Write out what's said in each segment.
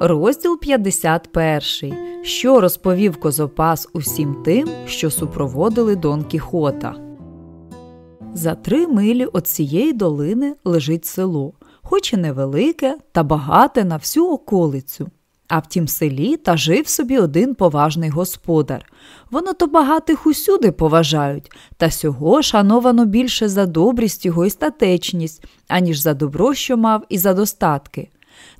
Розділ 51. Що розповів Козопас усім тим, що супроводили Дон Кіхота. За три милі от цієї долини лежить село, хоч і невелике та багате на всю околицю. А в тім селі та жив собі один поважний господар. Воно то багатих усюди поважають, та сього шановано більше за добрість його і статечність, аніж за добро, що мав, і за достатки.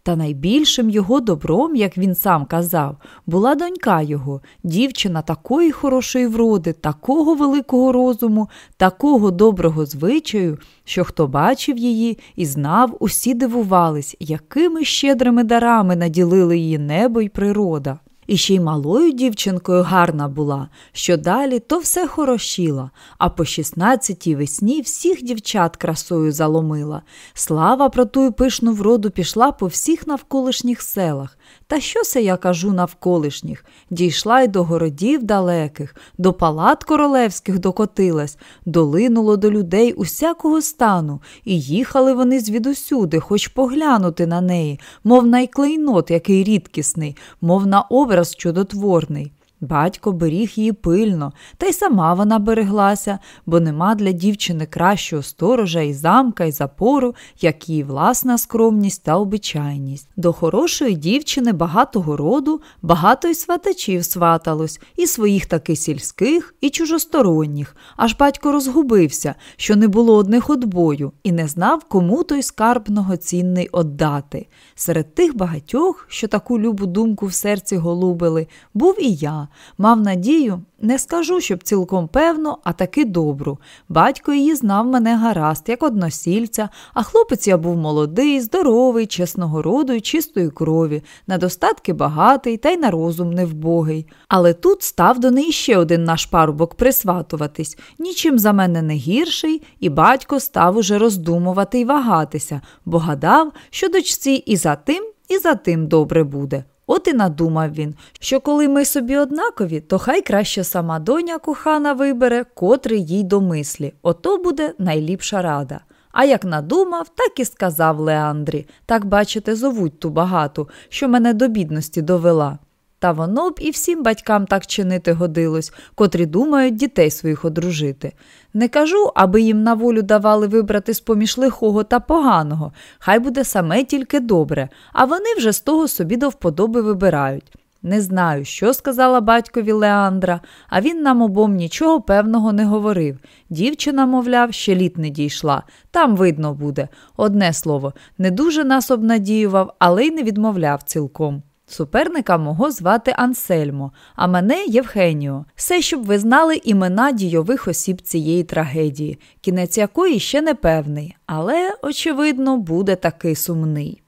Та найбільшим його добром, як він сам казав, була донька його, дівчина такої хорошої вроди, такого великого розуму, такого доброго звичаю, що хто бачив її і знав, усі дивувались, якими щедрими дарами наділили її небо й природа. І ще й малою дівчинкою гарна була, що далі то все хорошіла, а по шістнадцятій весні всіх дівчат красою заломила. Слава про тую пишну вроду пішла по всіх навколишніх селах. Та що се я кажу навколишніх? Дійшла й до городів далеких, до палат королевських докотилась, долинуло до людей усякого стану, і їхали вони звідусюди, хоч поглянути на неї, мов на клейнот, який рідкісний, мов на образ чудотворний. Батько беріг її пильно, та й сама вона береглася, бо нема для дівчини кращого сторожа і замка, і запору, як її власна скромність та обичайність. До хорошої дівчини багатого роду багато й сватачів сваталось, і своїх таки сільських, і чужосторонніх. Аж батько розгубився, що не було одних одбою, і не знав, кому той скарбного цінний отдати. Серед тих багатьох, що таку любу думку в серці голубили, був і я мав надію, не скажу, щоб цілком певно, а таки добру. Батько її знав мене гаразд, як односільця, а хлопець я був молодий, здоровий, чесного роду і чистої крові, на достатки багатий та й на розум невбогий. Але тут став до неї ще один наш парубок присватуватись, нічим за мене не гірший, і батько став уже роздумувати й вагатися, бо гадав, що дочці і за тим, і за тим добре буде. От і надумав він, що коли ми собі однакові, то хай краще сама доня кохана вибере, котрий їй до мислі. Ото буде найліпша рада. А як надумав, так і сказав Леандрі так, бачите, зовуть ту багату, що мене до бідності довела. Та воно б і всім батькам так чинити годилось, котрі думають дітей своїх одружити. Не кажу, аби їм на волю давали вибрати з поміж лихого та поганого, хай буде саме тільки добре, а вони вже з того собі до вподоби вибирають. Не знаю, що сказала батькові Леандра, а він нам обом нічого певного не говорив. Дівчина, мовляв, ще літ не дійшла. Там видно буде. Одне слово, не дуже нас обнадіював, але й не відмовляв цілком. Суперника мого звати Ансельмо, а мене Євгеніо. Все, щоб ви знали імена дійових осіб цієї трагедії, кінець якої ще не певний, але, очевидно, буде такий сумний.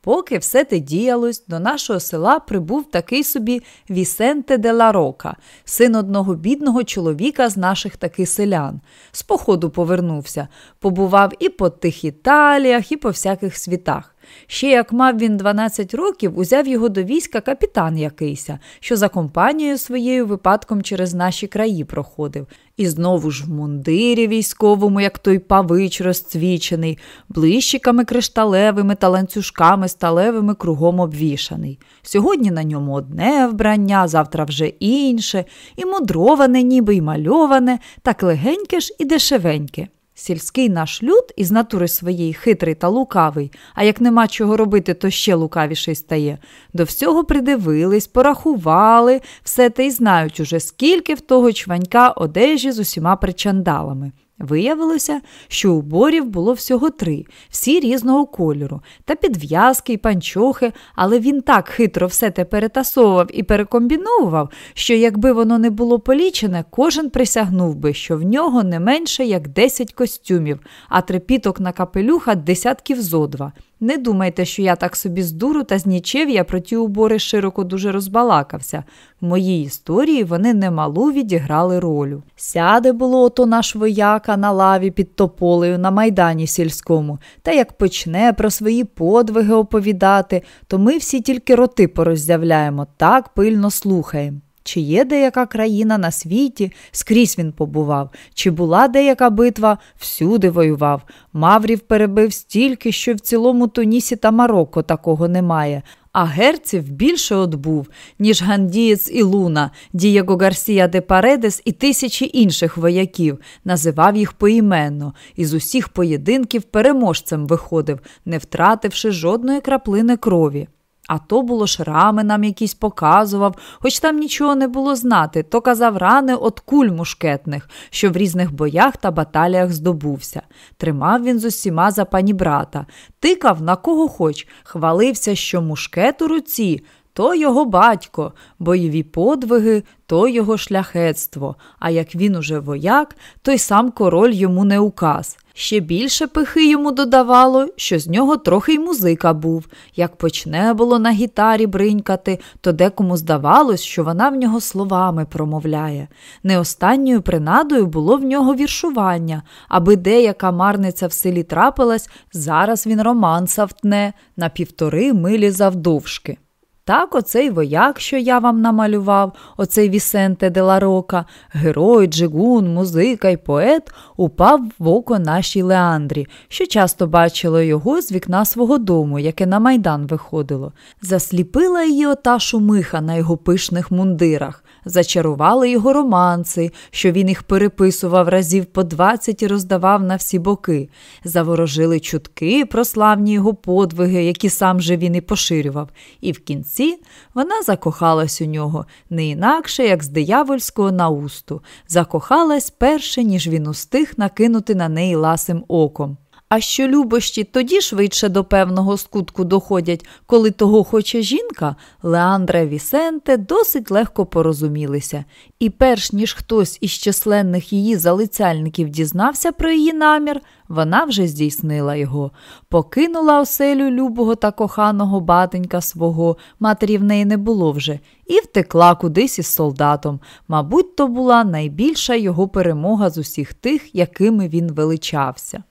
Поки все те діялось, до нашого села прибув такий собі Вісенте де ла Рока, син одного бідного чоловіка з наших таки селян. З походу повернувся, побував і по тих Італіях, і по всяких світах. Ще як мав він 12 років, узяв його до війська капітан якийся, що за компанією своєю випадком через наші краї проходив. І знову ж в мундирі військовому, як той павич розцвічений, блищиками кришталевими та ланцюжками сталевими кругом обвішаний. Сьогодні на ньому одне вбрання, завтра вже інше, і мудроване, ніби й мальоване, так легеньке ж і дешевеньке. Сільський наш люд із натури своєї хитрий та лукавий, а як нема чого робити, то ще лукавіший стає. До всього придивились, порахували, все те й знають уже, скільки в того чванька одежі з усіма причандалами. Виявилося, що уборів було всього три, всі різного кольору, та підв'язки й панчохи, але він так хитро все те перетасовував і перекомбіновував, що якби воно не було полічене, кожен присягнув би, що в нього не менше як 10 костюмів, а трепіток на капелюха десятків зо два. Не думайте, що я так собі з дуру та з нічев'я про ті убори широко дуже розбалакався. В моїй історії вони немалу відіграли ролю. Сяде було ото наш вояка на лаві під тополею на майдані сільському, та як почне про свої подвиги оповідати, то ми всі тільки роти пороззявляємо, так пильно слухаємо. Чи є деяка країна на світі, скрізь він побував, чи була деяка битва, всюди воював. Маврів перебив стільки, що в цілому Тунісі та Марокко такого немає. А герців більше отбув, ніж Гандієць і Луна, Дієго Гарсія де Паредес і тисячі інших вояків, називав їх поіменно, і з усіх поєдинків переможцем виходив, не втративши жодної краплини крові. А то було шрами нам якісь показував, хоч там нічого не було знати, то казав рани от куль мушкетних, що в різних боях та баталіях здобувся. Тримав він з усіма за пані брата, тикав на кого хоч, хвалився, що мушкет у руці. То його батько, бойові подвиги, то його шляхетство, а як він уже вояк, то й сам король йому не указ. Ще більше пихи йому додавало, що з нього трохи й музика був. Як почне було на гітарі бринькати, то декому здавалось, що вона в нього словами промовляє. Не останньою принадою було в нього віршування, аби деяка марниця в селі трапилась, зараз він романса втне на півтори милі завдовжки. Так, оцей вояк, що я вам намалював, оцей Вісенте де ла Рока, герой, джигун, музика й поет, упав в око нашій Леандрі, що часто бачила його з вікна свого дому, яке на майдан виходило. Засліпила її ота шумиха на його пишних мундирах зачарували його романси, що він їх переписував разів по двадцять і роздавав на всі боки, заворожили чутки про славні його подвиги, які сам же він і поширював, і в кінці вона закохалась у нього не інакше, як з диявольського наусту, закохалась перше, ніж він устиг накинути на неї ласим оком. А що любощі тоді швидше до певного скутку доходять, коли того хоче жінка, Леандра Вісенте досить легко порозумілися, і перш ніж хтось із численних її залицяльників дізнався про її намір, вона вже здійснила його, покинула оселю любого та коханого батенька свого, матері в неї не було вже, і втекла кудись із солдатом. Мабуть, то була найбільша його перемога з усіх тих, якими він величався.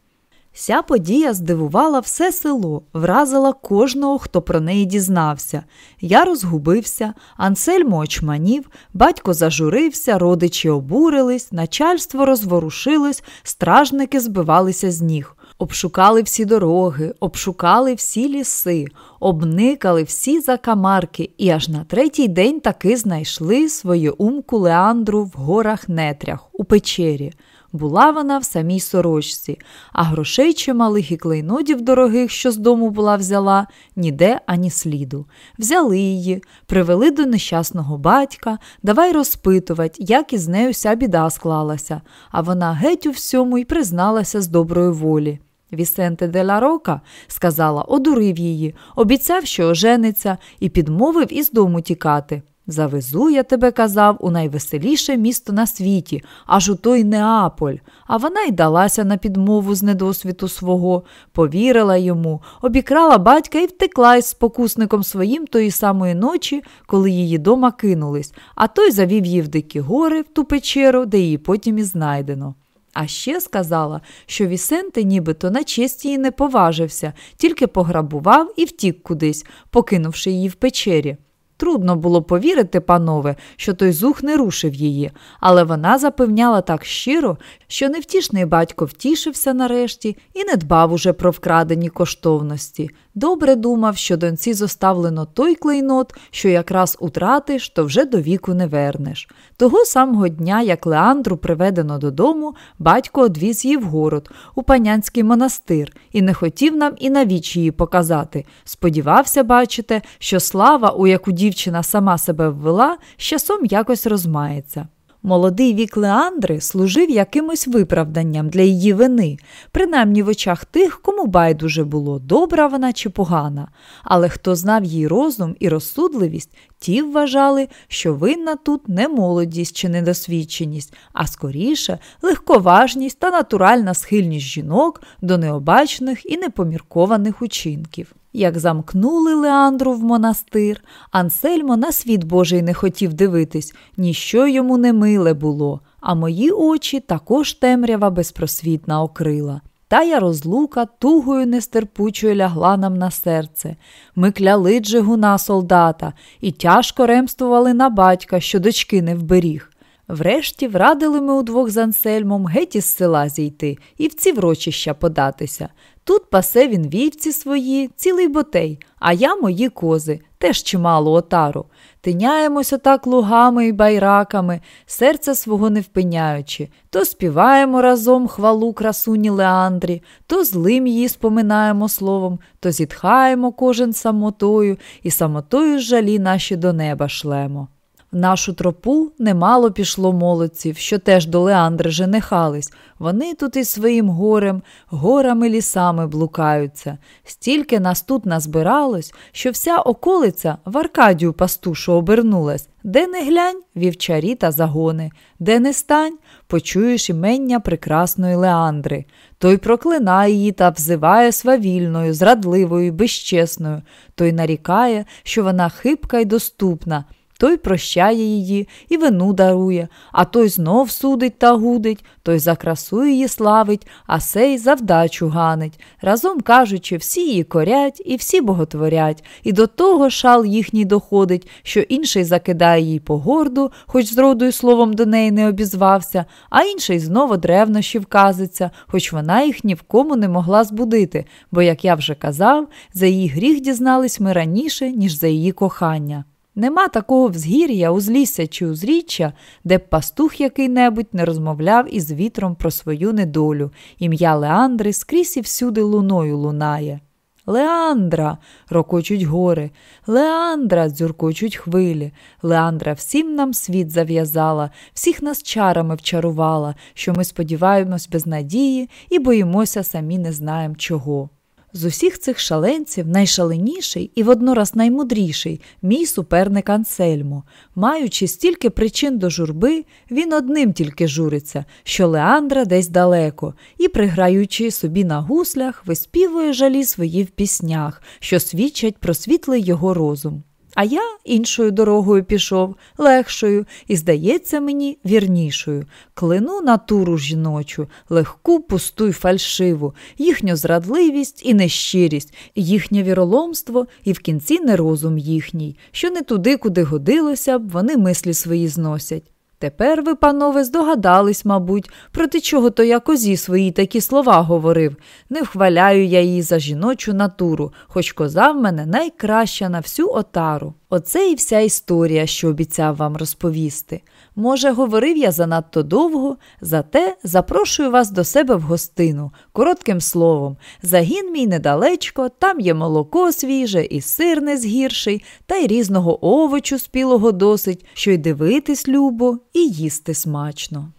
Ця подія здивувала все село, вразила кожного, хто про неї дізнався. Я розгубився, Ансельмо очманів, батько зажурився, родичі обурились, начальство розворушилось, стражники збивалися з ніг. Обшукали всі дороги, обшукали всі ліси, обникали всі закамарки і аж на третій день таки знайшли свою умку Леандру в горах нетрях у печері. Була вона в самій сорочці, а грошей чималих і клейнодів дорогих, що з дому була взяла, ніде ані сліду. Взяли її, привели до нещасного батька, давай розпитувати, як із нею вся біда склалася, а вона геть у всьому й призналася з доброї волі. Вісенте де ла Рока, сказала, одурив її, обіцяв, що ожениться, і підмовив із дому тікати. Завезу, я тебе казав, у найвеселіше місто на світі, аж у той Неаполь. А вона й далася на підмову з недосвіту свого, повірила йому, обікрала батька і втекла із спокусником своїм тої самої ночі, коли її дома кинулись, а той завів її в дикі гори в ту печеру, де її потім і знайдено. А ще сказала, що Вісенте нібито на честь її не поважився, тільки пограбував і втік кудись, покинувши її в печері. Трудно було повірити, панове, що той зух не рушив її, але вона запевняла так щиро, що невтішний батько втішився нарешті і не дбав уже про вкрадені коштовності. Добре думав, що доньці зоставлено той клейнот, що якраз утратиш, то вже до віку не вернеш. Того самого дня, як Леандру приведено додому, батько одвіз її в город, у панянський монастир, і не хотів нам і навіч її показати. Сподівався, бачите, що слава, у яку дівчина сама себе ввела, з часом якось розмається. Молодий вік Леандри служив якимось виправданням для її вини, принаймні в очах тих, кому байдуже було, добра вона чи погана. Але хто знав її розум і розсудливість, ті вважали, що винна тут не молодість чи недосвідченість, а скоріше легковажність та натуральна схильність жінок до необачних і непоміркованих учинків. Як замкнули Леандру в монастир, Ансельмо на світ Божий не хотів дивитись, ніщо йому не миле було, а мої очі також темрява безпросвітна окрила. Тая розлука тугою нестерпучою лягла нам на серце. Ми кляли джигуна солдата і тяжко ремствували на батька, що дочки не вберіг. Врешті врадили ми удвох з Ансельмом геть із села зійти і в ці врочища податися. Тут пасе він вівці свої, цілий ботей, а я мої кози, теж чимало отару. Тиняємось отак лугами і байраками, серця свого не впиняючи, то співаємо разом хвалу красуні Леандрі, то злим її споминаємо словом, то зітхаємо кожен самотою, і самотою жалі наші до неба шлемо. В нашу тропу немало пішло молодців, що теж до Леандри женихались. Вони тут із своїм горем, горами лісами блукаються. Стільки нас тут назбиралось, що вся околиця в Аркадію пастушу обернулась. Де не глянь, вівчарі та загони, де не стань, почуєш імення прекрасної Леандри. Той проклинає її та взиває свавільною, зрадливою, безчесною, той нарікає, що вона хибка й доступна. Той прощає її і вину дарує, а той знов судить та гудить, той за красу її славить, а сей за вдачу ганить. Разом кажучи, всі її корять і всі боготворять, і до того шал їхній доходить, що інший закидає їй по горду, хоч з родою словом до неї не обізвався, а інший знову древнощі вказиться, хоч вона їх ні в кому не могла збудити, бо, як я вже казав, за її гріх дізнались ми раніше, ніж за її кохання. Нема такого взгір'я, узлісся чи узріччя, де б пастух який-небудь не розмовляв із вітром про свою недолю. Ім'я Леандри скрізь і всюди луною лунає. Леандра, рокочуть гори, Леандра, дзюркочуть хвилі. Леандра всім нам світ зав'язала, всіх нас чарами вчарувала, що ми сподіваємось без надії і боїмося самі не знаємо чого. З усіх цих шаленців найшаленіший і воднораз наймудріший мій суперник Ансельмо. Маючи стільки причин до журби, він одним тільки журиться, що Леандра десь далеко, і, приграючи собі на гуслях, виспівує жалі свої в піснях, що свідчать про світлий його розум. А я іншою дорогою пішов, легшою і, здається мені, вірнішою. Клину натуру жіночу, легку, пусту й фальшиву, їхню зрадливість і нещирість, їхнє віроломство і в кінці нерозум їхній, що не туди, куди годилося б, вони мислі свої зносять. Тепер ви, панове, здогадались, мабуть, проти чого то я козі свої такі слова говорив. Не вхваляю я її за жіночу натуру, хоч коза в мене найкраща на всю отару. Оце і вся історія, що обіцяв вам розповісти. Може, говорив я занадто довго, зате запрошую вас до себе в гостину, коротким словом. Загін мій недалечко, там є молоко свіже, і сир не згірший, та й різного овочу спілого досить, що й дивитись любо, і їсти смачно.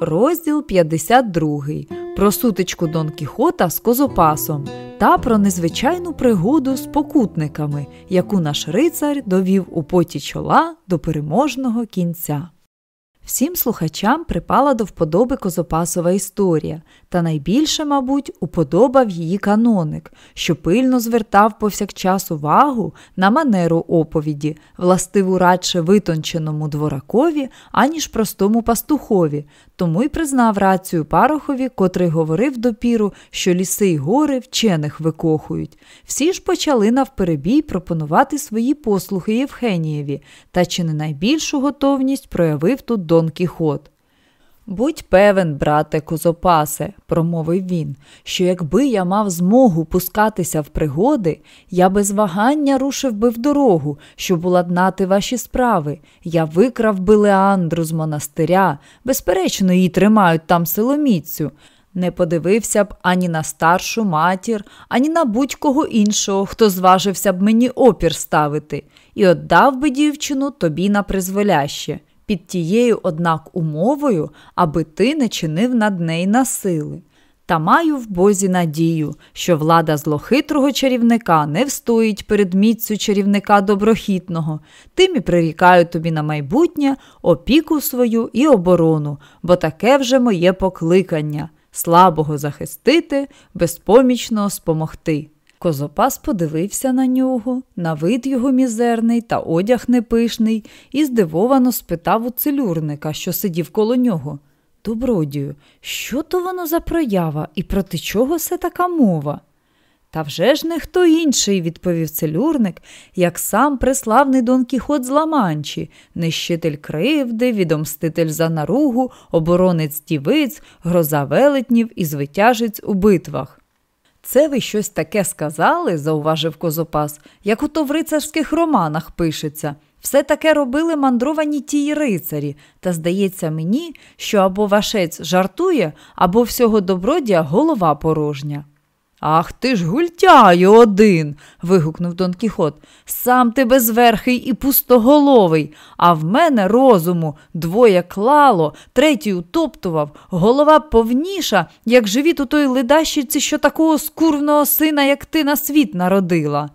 Розділ 52. Про сутичку Дон Кіхота з Козопасом та про незвичайну пригоду з покутниками, яку наш рицар довів у поті чола до переможного кінця. Всім слухачам припала до вподоби Козопасова історія, та найбільше, мабуть, уподобав її каноник, що пильно звертав повсякчас увагу на манеру оповіді, властиву радше витонченому дворакові, аніж простому пастухові, тому й признав рацію парохові, котрий говорив допіру, що ліси й гори вчених викохують. Всі ж почали навперебій пропонувати свої послухи Євгенієві, та чи не найбільшу готовність проявив тут Дон Кіхот. Будь певен, брате Козопасе, промовив він, що якби я мав змогу пускатися в пригоди, я без вагання рушив би в дорогу, щоб уладнати ваші справи. Я викрав би Леандру з монастиря, безперечно, її тримають там силоміцю. Не подивився б ані на старшу матір, ані на будь-кого іншого, хто зважився б мені опір ставити, і отдав би дівчину тобі на призволяще під тією, однак, умовою, аби ти не чинив над неї насили. Та маю в Бозі надію, що влада злохитрого чарівника не встоїть перед міцю чарівника доброхітного, тим і прирікаю тобі на майбутнє опіку свою і оборону, бо таке вже моє покликання слабого захистити, безпомічного спомогти. Козопас подивився на нього, на вид його мізерний та одяг непишний, і здивовано спитав у целюрника, що сидів коло нього. Добродію, що то воно за проява і проти чого все така мова? Та вже ж не хто інший, відповів целюрник, як сам преславний Дон Кіхот з Ламанчі, нищитель кривди, відомститель за наругу, оборонець дівиць, гроза велетнів і звитяжець у битвах. Це ви щось таке сказали, зауважив Козопас, як ото в рицарських романах пишеться. Все таке робили мандровані тії рицарі, та здається мені, що або вашець жартує, або всього добродія голова порожня. Ах ти ж гультяю один. вигукнув Дон Кіхот. Сам ти безверхий і пустоголовий, а в мене розуму двоє клало, третій утоптував, голова повніша, як живіт у той ледащиці, що такого скурвного сина, як ти на світ народила.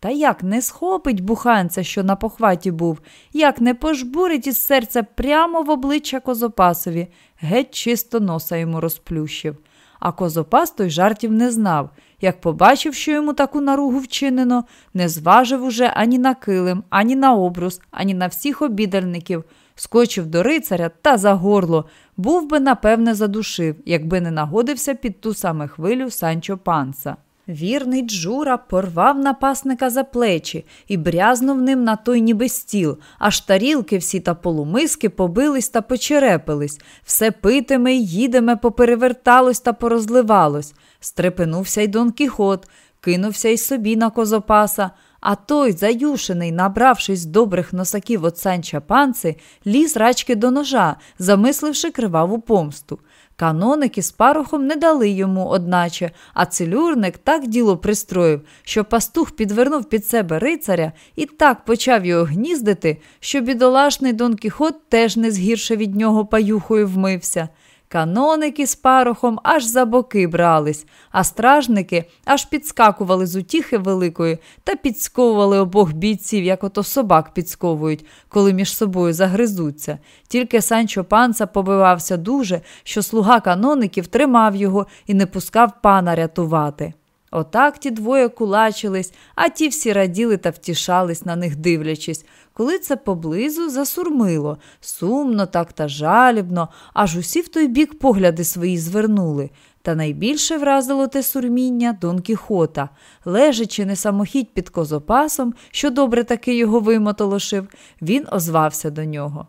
Та як не схопить буханця, що на похваті був, як не пожбурить із серця прямо в обличчя Козопасові, геть чисто носа йому розплющив. А Козопас той жартів не знав. Як побачив, що йому таку наругу вчинено, не зважив уже ані на килим, ані на обрус, ані на всіх обідальників, скочив до рицаря та за горло, був би, напевне, задушив, якби не нагодився під ту саме хвилю Санчо Панса. Вірний Джура порвав напасника за плечі і брязнув ним на той ніби стіл, аж тарілки всі та полумиски побились та почерепились, все питиме й їдеме попереверталось та порозливалось. Стрепенувся й Дон Кіхот, кинувся й собі на козопаса, а той, заюшений, набравшись добрих носаків от Санча панци, ліз рачки до ножа, замисливши криваву помсту. Каноники з парухом не дали йому, одначе, а целюрник так діло пристроїв, що пастух підвернув під себе рицаря і так почав його гніздити, що бідолашний Дон Кіхот теж не згірше від нього паюхою вмився. Каноники з парохом аж за боки брались, а стражники аж підскакували з утіхи великої та підсковували обох бійців, як ото собак підсковують, коли між собою загризуться. Тільки Санчо панца побивався дуже, що слуга каноників тримав його і не пускав пана рятувати. Отак ті двоє кулачились, а ті всі раділи та втішались на них дивлячись. Коли це поблизу засурмило, сумно так та жалібно, аж усі в той бік погляди свої звернули. Та найбільше вразило те сурміння Дон Кіхота, лежачи не самохідь під козопасом, що добре таки його вимотолошив, він озвався до нього.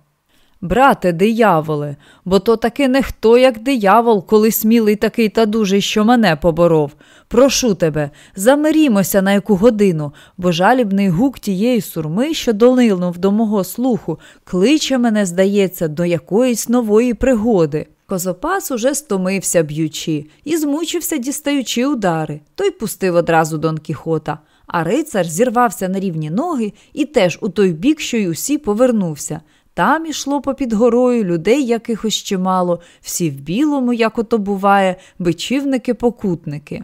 Брате, дияволе, бо то таки не хто, як диявол, коли смілий такий та дужий, що мене поборов. Прошу тебе, замирімося на яку годину, бо жалібний гук тієї сурми, що долинув до мого слуху, кличе мене, здається, до якоїсь нової пригоди. Козопас уже стомився б'ючи і змучився, дістаючи удари. Той пустив одразу Дон Кіхота. А рицар зірвався на рівні ноги і теж у той бік, що й усі повернувся. Там ішло попід горою людей якихось чимало, всі в білому, як ото буває, бичівники-покутники.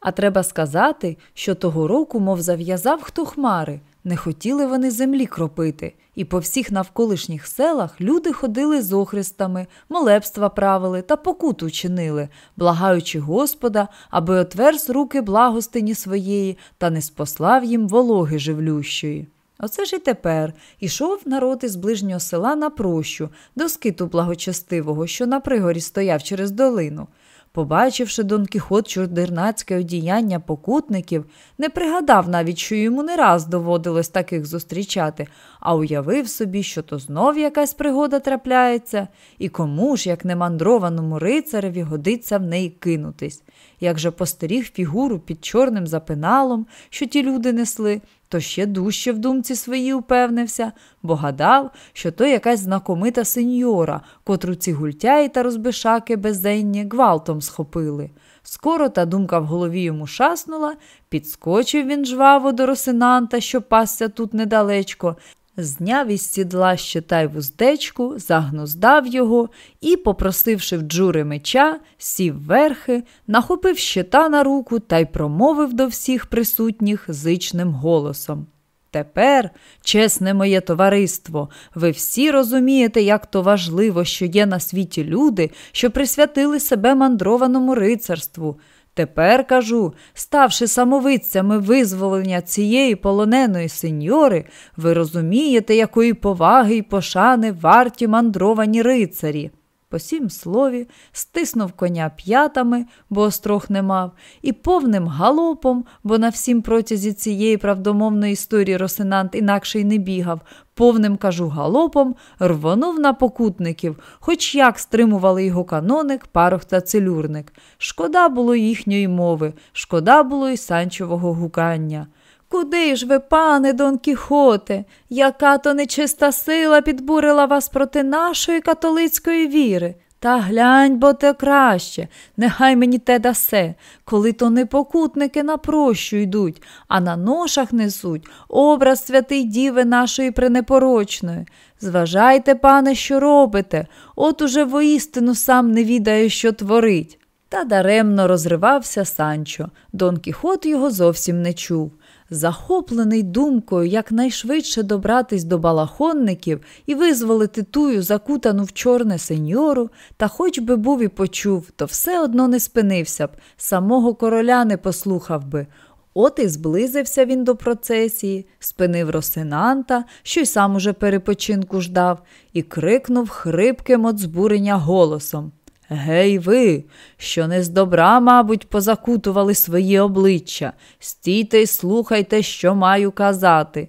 А треба сказати, що того року, мов зав'язав хто хмари, не хотіли вони землі кропити, і по всіх навколишніх селах люди ходили з охрестами, молебства правили та покуту чинили, благаючи Господа, аби отверз руки благостині своєї та не спослав їм вологи живлющої. Оце ж і тепер ішов народ із ближнього села на прощу, до скиту благочестивого, що на пригорі стояв через долину. Побачивши Дон Кіхот чордернацьке одіяння покутників, не пригадав навіть, що йому не раз доводилось таких зустрічати, а уявив собі, що то знов якась пригода трапляється, і кому ж, як не мандрованому рицареві, годиться в неї кинутись. Як же постеріг фігуру під чорним запиналом, що ті люди несли, то ще дужче в думці своїй упевнився, бо гадав, що то якась знакомита сеньора, котру ці гультяї та розбишаки безденні гвалтом схопили. Скоро та думка в голові йому шаснула, підскочив він жваво до росинанта, що пасся тут недалечко, зняв із сідла щита й вуздечку, загнуздав його і, попросивши в джури меча, сів верхи, нахопив щита на руку та й промовив до всіх присутніх зичним голосом. Тепер, чесне моє товариство, ви всі розумієте, як то важливо, що є на світі люди, що присвятили себе мандрованому рицарству. Тепер кажу, ставши самовидцями визволення цієї полоненої сеньори, ви розумієте, якої поваги й пошани варті мандровані рицарі. по сім слові, стиснув коня п'ятами, бо острох не мав, і повним галопом, бо на всім протязі цієї правдомовної історії Росинант інакше й не бігав, повним кажу галопом, рвонув на покутників, хоч як стримували його каноник, парох та целюрник. Шкода було їхньої мови, шкода було й санчового гукання. Куди ж ви, пане Дон Кіхоте, яка то нечиста сила підбурила вас проти нашої католицької віри? Та глянь, бо те краще, нехай мені те дасе, коли то не покутники на прощу йдуть, а на ношах несуть образ святий діви нашої пренепорочної. Зважайте, пане, що робите, от уже воістину сам не відає, що творить. Та даремно розривався Санчо. Дон Кіхот його зовсім не чув захоплений думкою якнайшвидше добратись до балахонників і визволити тую закутану в чорне сеньору, та хоч би був і почув, то все одно не спинився б, самого короля не послухав би. От і зблизився він до процесії, спинив Росинанта, що й сам уже перепочинку ждав, і крикнув хрипким от збурення голосом Гей, ви, що не з добра, мабуть, позакутували свої обличчя, стійте й слухайте, що маю казати.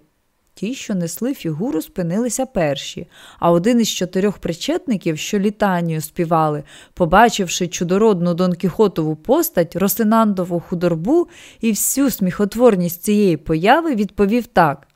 Ті, що несли фігуру, спинилися перші, а один із чотирьох причетників, що літанію співали, побачивши чудородну Дон Кіхотову постать, Росинандову худорбу і всю сміхотворність цієї появи, відповів так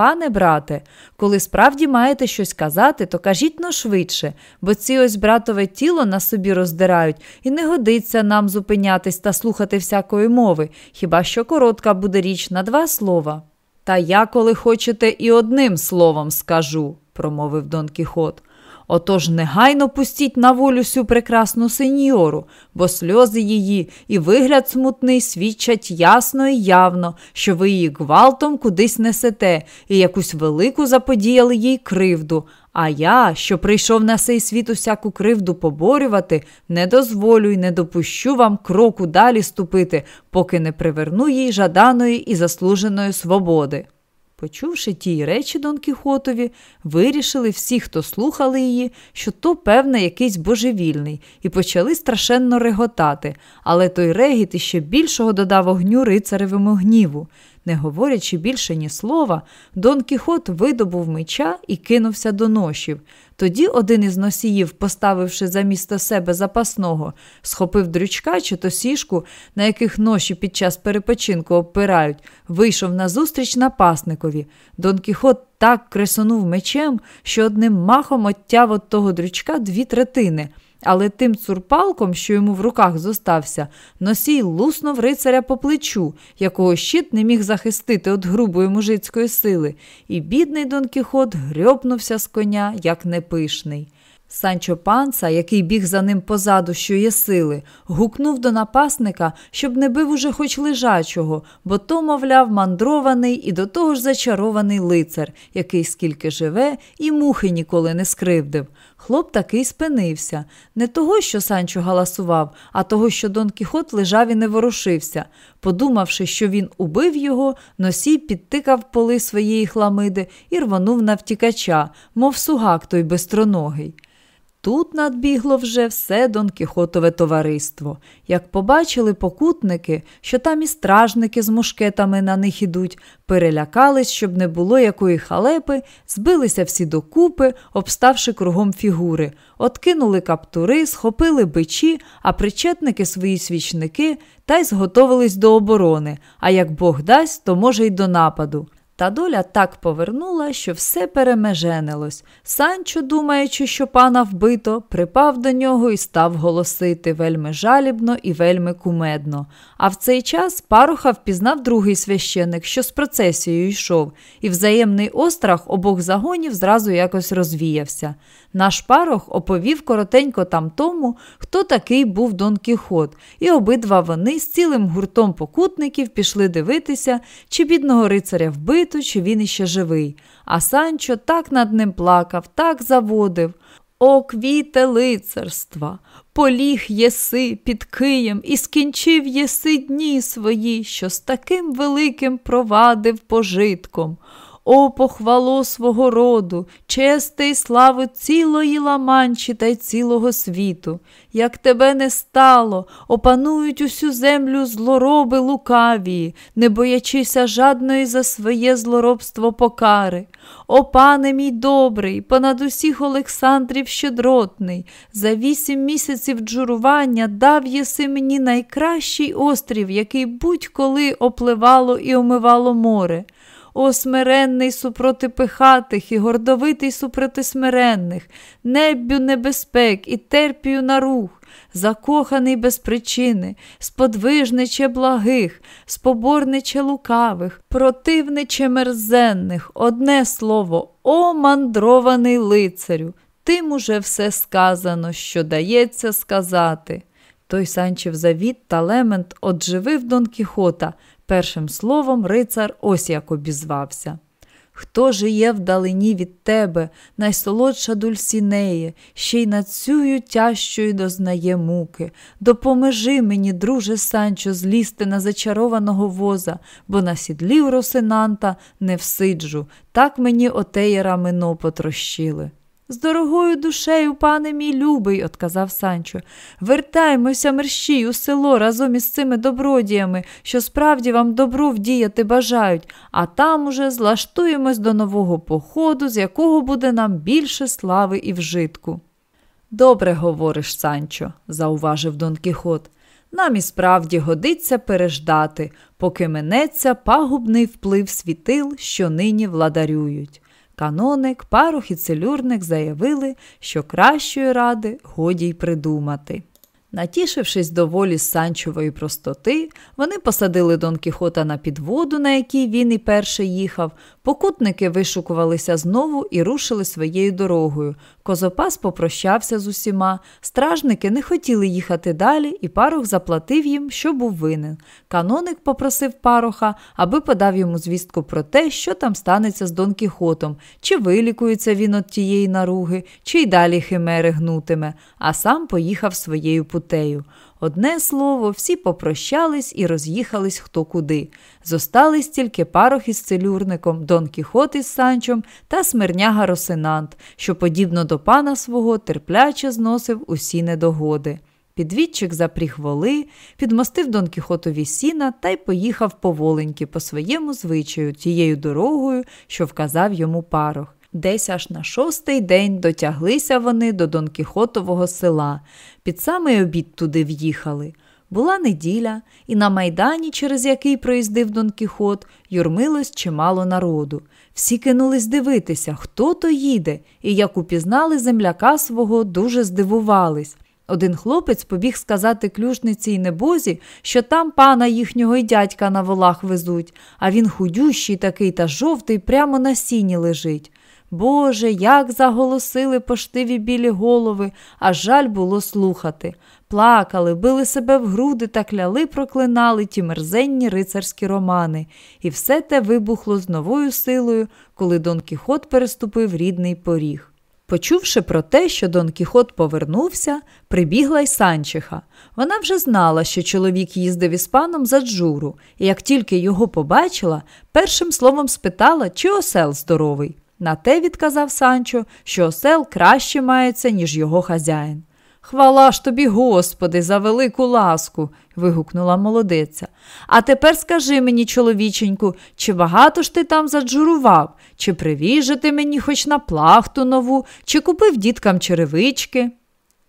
Пане брате, коли справді маєте щось казати, то кажіть но швидше, бо ці ось братове тіло на собі роздирають, і не годиться нам зупинятись та слухати всякої мови, хіба що коротка буде річ на два слова. Та я, коли хочете, і одним словом скажу, промовив Дон Кіхот. Отож негайно пустіть на волю сю прекрасну сеньору, бо сльози її і вигляд смутний свідчать ясно і явно, що ви її гвалтом кудись несете і якусь велику заподіяли їй кривду. А я, що прийшов на сей світ усяку кривду поборювати, не дозволю й не допущу вам кроку далі ступити, поки не приверну їй жаданої і заслуженої свободи. Почувши ті речі Дон Кіхотові, вирішили всі, хто слухали її, що то, певне, якийсь божевільний, і почали страшенно реготати, але той регіт іще більшого додав огню рицаревому гніву. Не говорячи більше ні слова, Дон Кіхот видобув меча і кинувся до ношів. Тоді один із носіїв, поставивши за місто себе запасного, схопив дрючка чи то сішку, на яких ноші під час перепочинку обпирають, вийшов назустріч напасникові. Дон Кіхот так кресонув мечем, що одним махом оттяв от того дрючка дві третини. Але тим цурпалком, що йому в руках зостався, носій луснув рицаря по плечу, якого щит не міг захистити від грубої мужицької сили, і бідний Дон Кіхот грьопнувся з коня, як непишний. Санчо панца, який біг за ним позаду, що є сили, гукнув до напасника, щоб не бив уже хоч лежачого, бо то, мовляв, мандрований і до того ж зачарований лицар, який скільки живе, і мухи ніколи не скривдив. Хлоп таки спинився. Не того, що Санчо галасував, а того, що Дон Кіхот лежав і не ворушився. Подумавши, що він убив його, носій підтикав поли своєї хламиди і рванув на втікача, мов сугак той бистроногий. Тут надбігло вже все Дон Кіхотове товариство. Як побачили покутники, що там і стражники з мушкетами на них ідуть, перелякались, щоб не було якої халепи, збилися всі докупи, обставши кругом фігури, откинули каптури, схопили бичі, а причетники свої свічники та й зготовились до оборони. А як Бог дасть, то може й до нападу. Та доля так повернула, що все перемеженилось. Санчо, думаючи, що пана вбито, припав до нього і став голосити вельми жалібно і вельми кумедно. А в цей час паруха впізнав другий священик, що з процесією йшов, і взаємний острах обох загонів зразу якось розвіявся. Наш парох оповів коротенько там тому, хто такий був Дон Кіхот, і обидва вони з цілим гуртом покутників пішли дивитися, чи бідного рицаря вбито, чи він іще живий. А Санчо так над ним плакав, так заводив. О, квіте лицарства! Поліг єси під Києм і скінчив єси дні свої, що з таким великим провадив пожитком. О похвало свого роду, чести й слави цілої ламанчі та й цілого світу. Як тебе не стало, опанують усю землю злороби лукавії, не боячися жадної за своє злоробство покари. О, пане мій добрий, понад усіх Олександрів щедротний, за вісім місяців джурування дав єси мені найкращий острів, який будь-коли опливало і омивало море. О, смиренний супроти пихатих і гордовитий супроти смиренних, неббю небезпек і терпію на рух, закоханий без причини, сподвижниче благих, споборниче лукавих, противниче мерзенних, одне слово, о мандрований лицарю, тим уже все сказано, що дається сказати. Той Санчев завіт та лемент одживив Дон Кіхота. Першим словом, рицар ось як обізвався. Хто жиє вдалині від тебе, найсолодша дульсінеє, ще й над цюю тяжчою дознає муки. Допоможи мені, друже Санчо, злізти на зачарованого воза, бо на сідлів Росинанта не всиджу, так мені отеє рамено потрощили. З дорогою душею, пане мій любий, отказав Санчо, вертаймося мерщій у село разом із цими добродіями, що справді вам добру вдіяти бажають, а там уже злаштуємось до нового походу, з якого буде нам більше слави і вжитку. Добре говориш, Санчо, зауважив Дон Кіхот. Нам і справді годиться переждати, поки минеться пагубний вплив світил, що нині владарюють. Каноник, парух і целюрник заявили, що кращої ради годі й придумати. Натішившись доволі з санчової простоти, вони посадили Дон Кіхота на підводу, на якій він і перше їхав. Покутники вишукувалися знову і рушили своєю дорогою. Козопас попрощався з усіма. Стражники не хотіли їхати далі, і парох заплатив їм, що був винен. Каноник попросив пароха, аби подав йому звістку про те, що там станеться з Дон Кіхотом, чи вилікується він від тієї наруги, чи й далі химери гнутиме, а сам поїхав своєю путею. Одне слово, всі попрощались і роз'їхались хто куди. Зостались тільки парох із целюрником, Дон Кіхот із Санчом та смирняга Росинант, що, подібно до пана свого, терпляче зносив усі недогоди. Підвідчик запріг воли, підмостив Дон Кіхотові сіна та й поїхав поволеньки по своєму звичаю тією дорогою, що вказав йому парох. Десь аж на шостий день дотяглися вони до Дон Кіхотового села. Під самий обід туди в'їхали. Була неділя, і на майдані, через який проїздив Дон Кіхот, юрмилось чимало народу. Всі кинулись дивитися, хто то їде, і як упізнали земляка свого, дуже здивувались. Один хлопець побіг сказати клюшниці й небозі, що там пана їхнього й дядька на волах везуть, а він худющий такий та жовтий, прямо на сіні лежить. Боже, як заголосили поштиві білі голови, аж жаль було слухати. Плакали, били себе в груди та кляли, проклинали ті мерзенні рицарські романи, і все те вибухло з новою силою, коли Дон Кіхот переступив рідний поріг. Почувши про те, що Дон Кіхот повернувся, прибігла й Санчиха. Вона вже знала, що чоловік їздив із паном за джуру, і як тільки його побачила, першим словом спитала, чи осел здоровий. На те відказав Санчо, що осел краще мається, ніж його хазяїн. Хвала ж тобі, Господи, за велику ласку. вигукнула молодиця. А тепер скажи мені, чоловіченьку, чи багато ж ти там заджурував, чи привіз ти мені хоч на плахту нову, чи купив діткам черевички?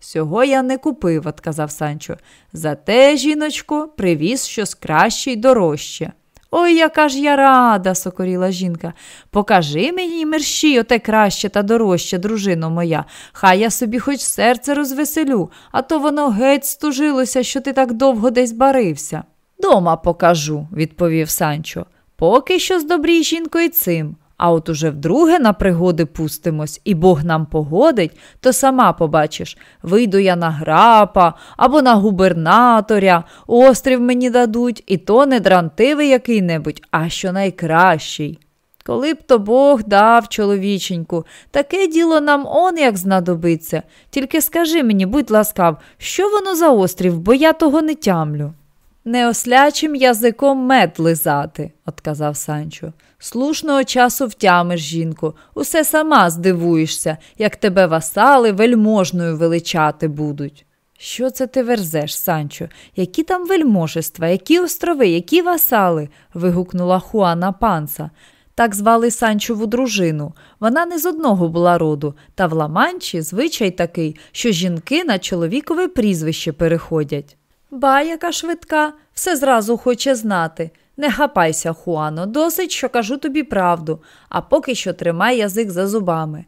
Сього я не купив, отказав Санчо. Зате, жіночко, привіз щось краще й дорожче. Ой, яка ж я рада, сокоріла жінка. Покажи мені мерщій оте краще та дорожче, дружино моя. Хай я собі хоч серце розвеселю, а то воно геть стужилося, що ти так довго десь барився. Дома покажу, відповів Санчо. Поки що з добрій жінкою цим. А от уже вдруге на пригоди пустимось, і Бог нам погодить, то сама побачиш вийду я на грапа або на губернаторя, острів мені дадуть, і то не дрантивий який-небудь, а що найкращий. Коли б то Бог дав, чоловіченьку, таке діло нам он як знадобиться. Тільки скажи мені, будь ласкав, що воно за острів, бо я того не тямлю. Не ослячим язиком мед лизати, отказав Санчо. Слушного часу втямиш, жінку, усе сама здивуєшся, як тебе васали вельможною величати будуть. Що це ти верзеш, Санчо? Які там вельможества, які острови, які васали? вигукнула Хуана панса. Так звали Санчову дружину. Вона не з одного була роду, та в Ламанчі звичай такий, що жінки на чоловікове прізвище переходять. Ба, яка швидка, все зразу хоче знати. Не хапайся, Хуано, досить, що кажу тобі правду, а поки що тримай язик за зубами.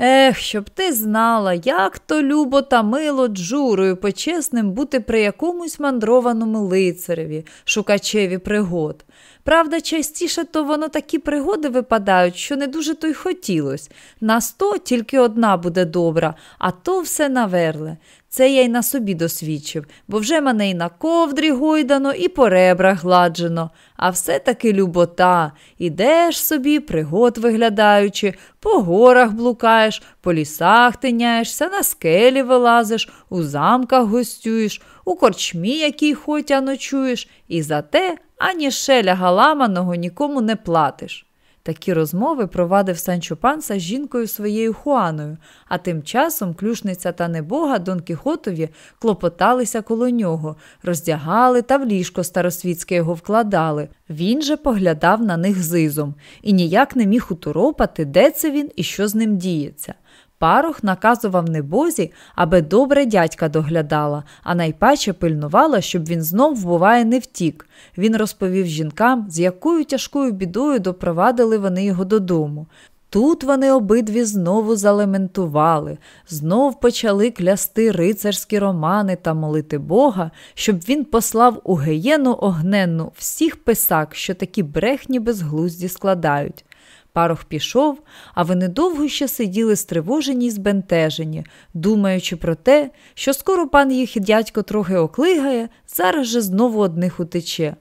Ех, щоб ти знала, як то любо та мило джурою почесним бути при якомусь мандрованому лицареві, шукачеві пригод. Правда, частіше то воно такі пригоди випадають, що не дуже то й хотілось. На сто тільки одна буде добра, а то все наверле. Це я й на собі досвідчив, бо вже мене й на ковдрі гойдано, і по ребрах гладжено. А все-таки любота. Ідеш собі, пригод виглядаючи, по горах блукаєш, по лісах тиняєшся, на скелі вилазиш, у замках гостюєш, у корчмі, якій хотя ночуєш, і за те ані шеля галаманого нікому не платиш. Такі розмови провадив Санчо Панса з жінкою своєю Хуаною, а тим часом клюшниця та небога Дон Кіхотові клопоталися коло нього, роздягали та в ліжко старосвітське його вкладали. Він же поглядав на них зизом і ніяк не міг уторопати, де це він і що з ним діється. Парох наказував небозі, аби добре дядька доглядала, а найпаче пильнувала, щоб він знов, буває, не втік. Він розповів жінкам, з якою тяжкою бідою допровадили вони його додому. Тут вони обидві знову залементували, знов почали клясти рицарські романи та молити Бога, щоб він послав у геєну огненну всіх писак, що такі брехні безглузді складають. Парох пішов, а вони довго ще сиділи стривожені й збентежені, думаючи про те, що скоро пан їх дядько трохи оклигає, зараз же знову одних утече.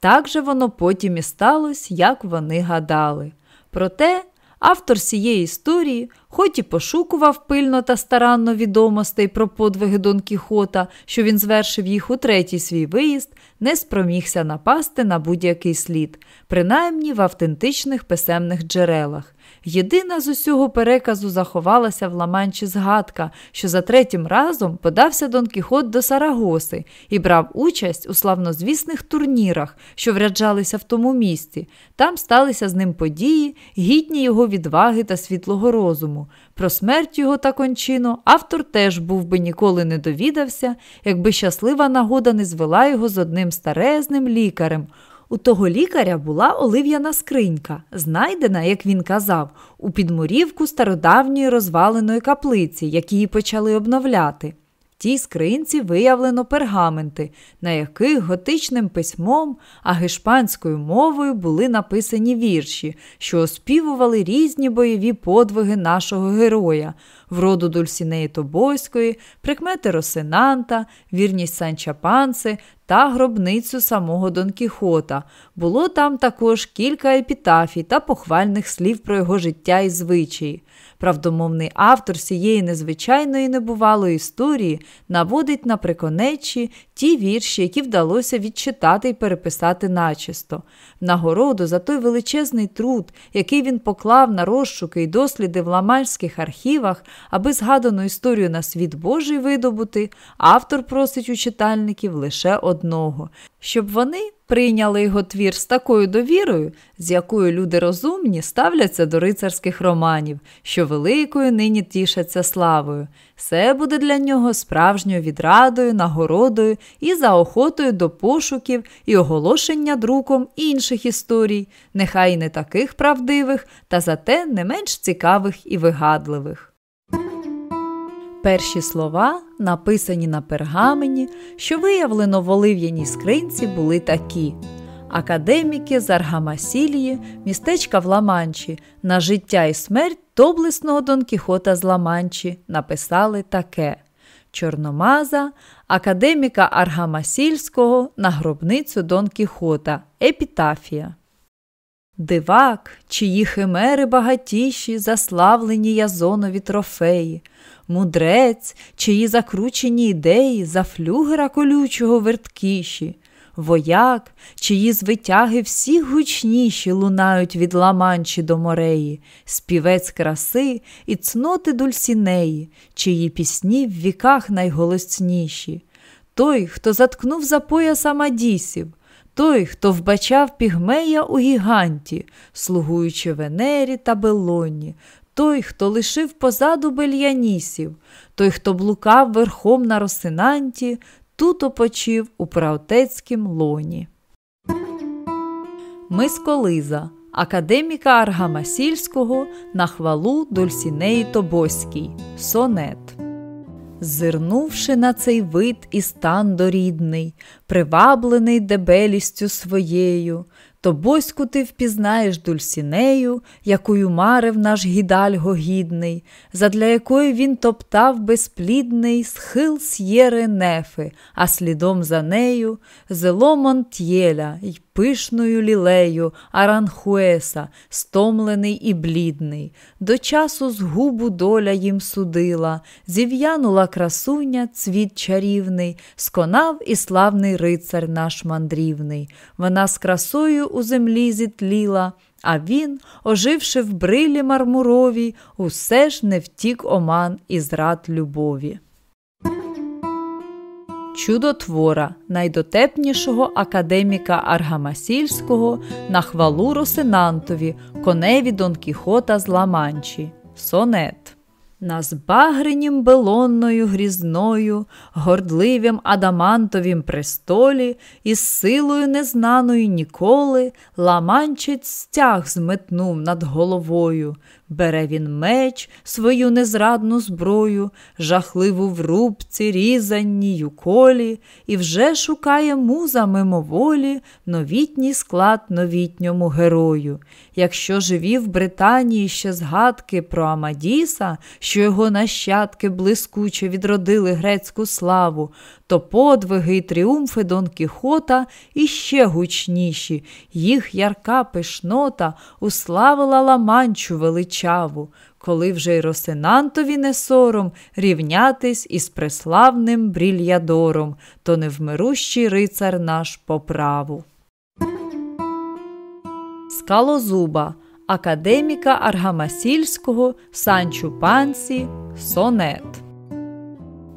Так же воно потім і сталося, як вони гадали. Проте автор цієї історії, хоч і пошукував пильно та старанно відомостей про подвиги Дон Кіхота, що він звершив їх у третій свій виїзд, не спромігся напасти на будь-який слід, принаймні в автентичних писемних джерелах. Єдина з усього переказу заховалася в ламанчі згадка, що за третім разом подався Дон Кіхот до Сарагоси і брав участь у славнозвісних турнірах, що вряджалися в тому місті. Там сталися з ним події, гідні його відваги та світлого розуму. Про смерть його та кончину автор теж був би ніколи не довідався, якби щаслива нагода не звела його з одним старезним лікарем. У того лікаря була олив'яна скринька, знайдена, як він казав, у підмурівку стародавньої розваленої каплиці, які її почали обновляти. Тій скринці виявлено пергаменти, на яких готичним письмом, а гешпанською мовою були написані вірші, що оспівували різні бойові подвиги нашого героя, вроду Дульсінеї Тобойської, прикмети Росинанта, вірність Санча Панси та гробницю самого Дон Кіхота. Було там також кілька епітафій та похвальних слів про його життя і звичаї. Правдомовний автор цієї незвичайної небувалої історії наводить на приконечі ті вірші, які вдалося відчитати і переписати начисто. Нагороду за той величезний труд, який він поклав на розшуки і досліди в ламальських архівах, аби згадану історію на світ Божий видобути, автор просить у читальників лише одного, щоб вони прийняли його твір з такою довірою, з якою люди розумні ставляться до рицарських романів, що великою нині тішаться славою. Все буде для нього справжньою відрадою, нагородою і заохотою до пошуків і оголошення друком інших історій, нехай не таких правдивих, та зате не менш цікавих і вигадливих. Перші слова, написані на пергамені, що виявлено в олив'яній скринці, були такі. Академіки з Аргамасілії, містечка в Ламанчі, на життя і смерть доблесного Дон Кіхота з Ламанчі написали таке: Чорномаза, академіка Аргамасільського на гробницю Дон Кіхота, Епітафія. Дивак, чиї химери багатіші, заславлені язонові трофеї мудрець, чиї закручені ідеї за флюгера колючого верткіші, вояк, чиї звитяги всі гучніші лунають від ламанчі до мореї, співець краси і цноти дульсінеї, чиї пісні в віках найголосніші. Той, хто заткнув за пояс Амадісів, той, хто вбачав пігмея у гіганті, слугуючи Венері та Белоні, той, хто лишив позаду бельянісів, той, хто блукав верхом на Росинанті, тут опочив у праотецькім лоні. Мисколиза академіка Аргамасільського на хвалу Дольсінеї Тобоській. Сонет. Зирнувши на цей вид і стан дорідний, приваблений дебелістю своєю, то боську ти впізнаєш дульсінею, якою марив наш гідальго гідний, задля якої він топтав безплідний схил с'єри нефи, а слідом за нею зело Монт'єля й пишною лілею Аранхуеса, стомлений і блідний. До часу згубу доля їм судила, зів'янула красуня, цвіт чарівний, сконав і славний рицар наш мандрівний. Вона з красою у землі зітліла, а він, оживши в брилі мармуровій, усе ж не втік оман і зрад любові. Чудотвора найдотепнішого академіка Аргамасільського на хвалу Росинантові, коневі Дон Кіхота з Ламанчі. Сонет на збагренім белонною грізною, гордливім адамантовім престолі, із силою незнаною ніколи, ламанчить стяг зметнув над головою. Бере він меч, свою незрадну зброю, жахливу в рубці, різанній колі, і вже шукає муза мимоволі новітній склад новітньому герою. Якщо живі в Британії ще згадки про Амадіса, що його нащадки блискуче відродили грецьку славу, то подвиги й тріумфи Дон Кіхота іще гучніші, їх ярка пишнота уславила ламанчу величаву, коли вже й Росинантові не сором рівнятись із преславним брільядором, то невмирущий рицар наш по праву. Скалозуба академіка Аргамасільського Санчу Пансі Сонет.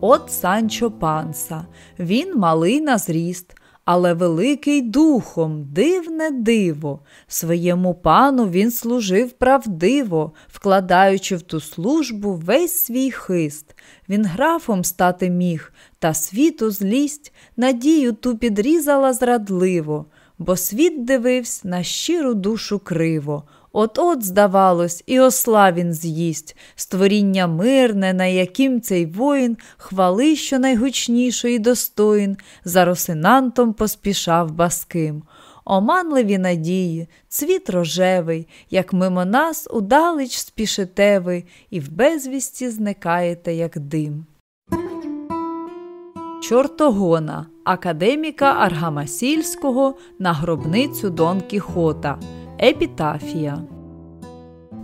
От Санчо Панса. Він малий на зріст, але великий духом, дивне диво. Своєму пану він служив правдиво, вкладаючи в ту службу весь свій хист. Він графом стати міг, та світу злість, надію ту підрізала зрадливо, бо світ дивився на щиру душу криво. От-от, здавалось, і осла він з'їсть, створіння мирне, на яким цей воїн хвали що найгучнішої достоїн, за росинантом поспішав баским. Оманливі надії, цвіт рожевий, як мимо нас удалеч спішите ви, і в безвісті зникаєте, як дим. Чортогона академіка Аргамасільського на гробницю Дон Кіхота. Епітафія.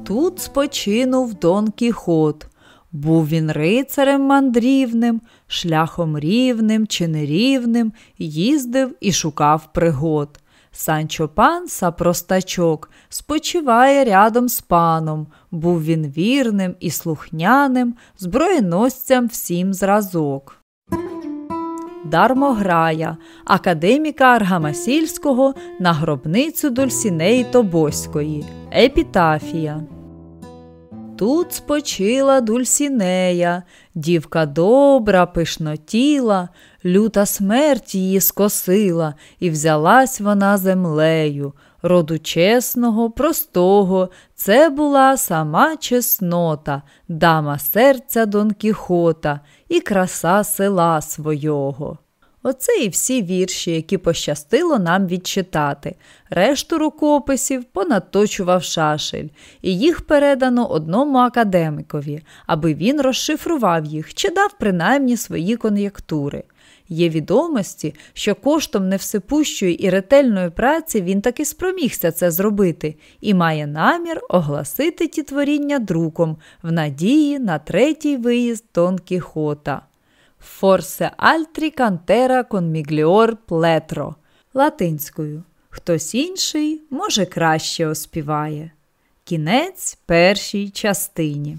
Тут спочинув Дон Кіхот. Був він рицарем мандрівним, шляхом рівним чи нерівним, їздив і шукав пригод. Санчо Панса, простачок, спочиває рядом з паном. Був він вірним і слухняним, зброєносцям всім зразок. Дармограя, академіка Аргамасільського на гробницю Дульсінеї Тобоської. Епітафія. Тут спочила Дульсінея, дівка добра, пишнотіла, люта смерть її скосила, і взялась вона землею. Роду чесного, простого, це була сама чеснота, дама серця Дон Кіхота і краса села свого. Оце і всі вірші, які пощастило нам відчитати. Решту рукописів понадточував шашель, і їх передано одному академикові, аби він розшифрував їх чи дав принаймні свої кон'єктури. Є відомості, що коштом невсипущої і ретельної праці він таки спромігся це зробити і має намір огласити ті творіння друком в надії на третій виїзд Дон Кіхота. Форсе альтрі кантера miglior плетро. латинською. Хтось інший, може, краще оспіває. Кінець першій частині.